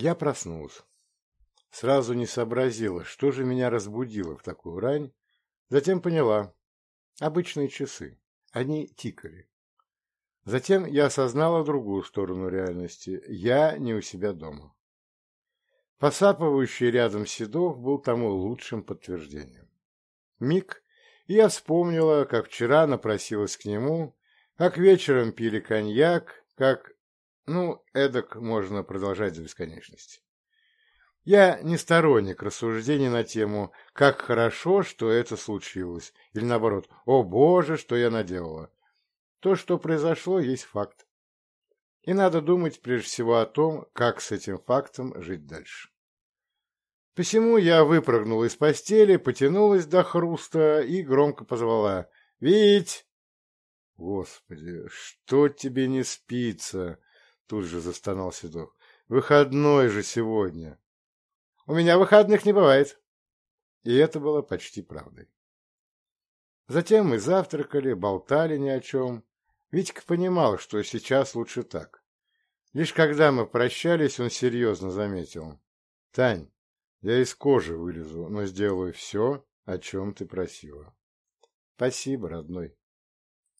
Я проснулся. Сразу не сообразила, что же меня разбудило в такую рань. Затем поняла. Обычные часы. Они тикали. Затем я осознала другую сторону реальности. Я не у себя дома. Посапывающий рядом Седов был тому лучшим подтверждением. Миг, и я вспомнила, как вчера напросилась к нему, как вечером пили коньяк, как ну, эдак можно продолжать до бесконечности. Я не сторонник рассуждений на тему «как хорошо, что это случилось» или наоборот «о боже, что я наделала». То, что произошло, есть факт. И надо думать прежде всего о том, как с этим фактом жить дальше. Посему я выпрыгнула из постели, потянулась до хруста и громко позвала «Вить!» «Господи, что тебе не спится?» Тут же застонал Седок. «Выходной же сегодня!» «У меня выходных не бывает!» И это было почти правдой. Затем мы завтракали, болтали ни о чем. Витька понимал, что сейчас лучше так. Лишь когда мы прощались, он серьезно заметил. «Тань, я из кожи вылезу, но сделаю все, о чем ты просила». «Спасибо, родной».